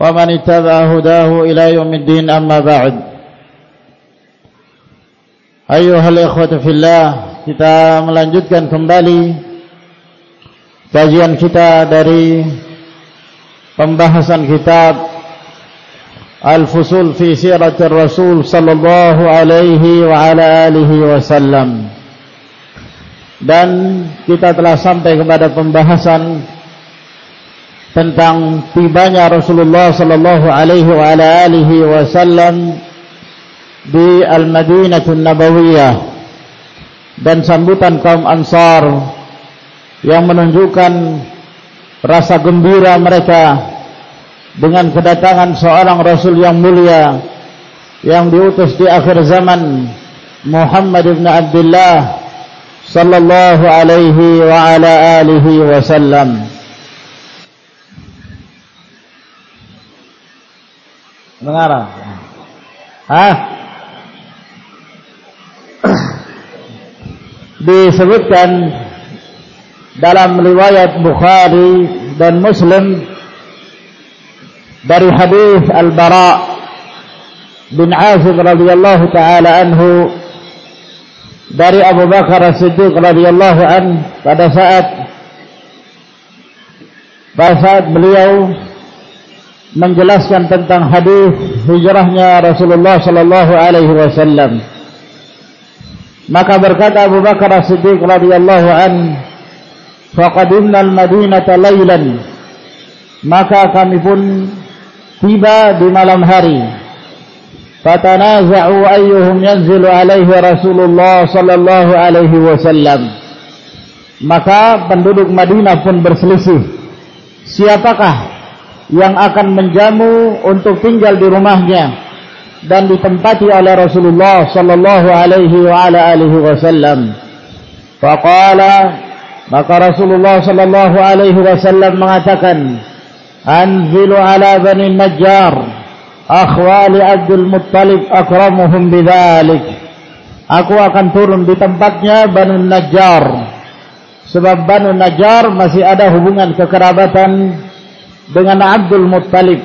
ومن اتبع هداه إلى يوم الدين أما بعد أيها الإخوة في الله kita melanjutkan kembali kajian kita dari pembahasan kitab Al-Fusul fi Siratir Rasul sallallahu alaihi wa ala alihi wasallam dan kita telah sampai kepada pembahasan tentang tibanya Rasulullah sallallahu alaihi wa ala alihi wasallam di Al-Madinah Nabawiyah. Dan sambutan kaum Ansar yang menunjukkan rasa gembira mereka dengan kedatangan seorang Rasul yang mulia yang diutus di akhir zaman Muhammad ibn Abdullah sallallahu alaihi wa ala alihi wasallam mengarah. Hah? Disebutkan dalam riwayat Bukhari dan Muslim dari hadis Al-Bara bin Azib radhiyallahu taala anhu dari Abu Bakar As-Siddiq radhiyallahu an pada saat pada saat beliau menjelaskan tentang hadis hijrahnya Rasulullah sallallahu alaihi wasallam. Maka berkata Abu Bakar As-Siddiq radhiyallahu an, "Faqadimna al-Madinata lailan." Maka kami pun tiba di malam hari. Fatanaza'u ayyuhum yanzilu alaihi Rasulullah sallallahu alaihi wasallam. Maka penduduk Madinah pun berselisih. Siapakah yang akan menjamu untuk tinggal di rumahnya dan ditempati oleh Rasulullah sallallahu alaihi wa ala alihi wasallam. Faqala maka Rasulullah sallallahu alaihi wasallam mengatakan, "Anzilu ala Bani Najjar, akhwali Abdul Muttalib akramuhum bidzalik." Aku akan turun di tempatnya Banu Najjar. Sebab Banu Najjar masih ada hubungan kekerabatan dengan Abdul Muttalib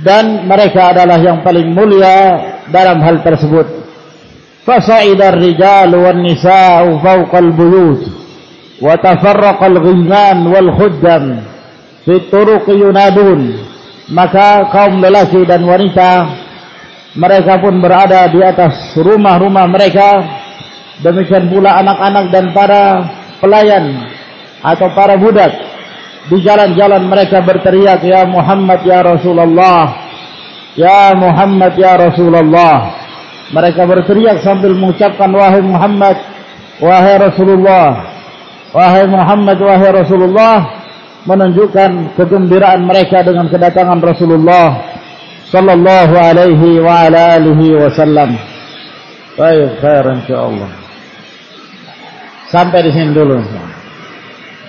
dan mereka adalah yang paling mulia dalam hal tersebut. Fasa'ida ar-rijal wan al-buyut wa tafarraqa al-ghilman wal. Maka kaum lelaki dan wanita mereka pun berada di atas rumah-rumah mereka demikian pula anak-anak dan para pelayan atau para budak di jalan-jalan mereka berteriak ya Muhammad ya Rasulullah. Ya Muhammad ya Rasulullah. Mereka berteriak sambil mengucapkan wahai Muhammad wahai Rasulullah. Wahai Muhammad wahai Rasulullah. Menunjukkan kegembiraan mereka dengan kedatangan Rasulullah sallallahu alaihi wa ala alihi wasallam. Baik khair insyaallah sampai di sini dulu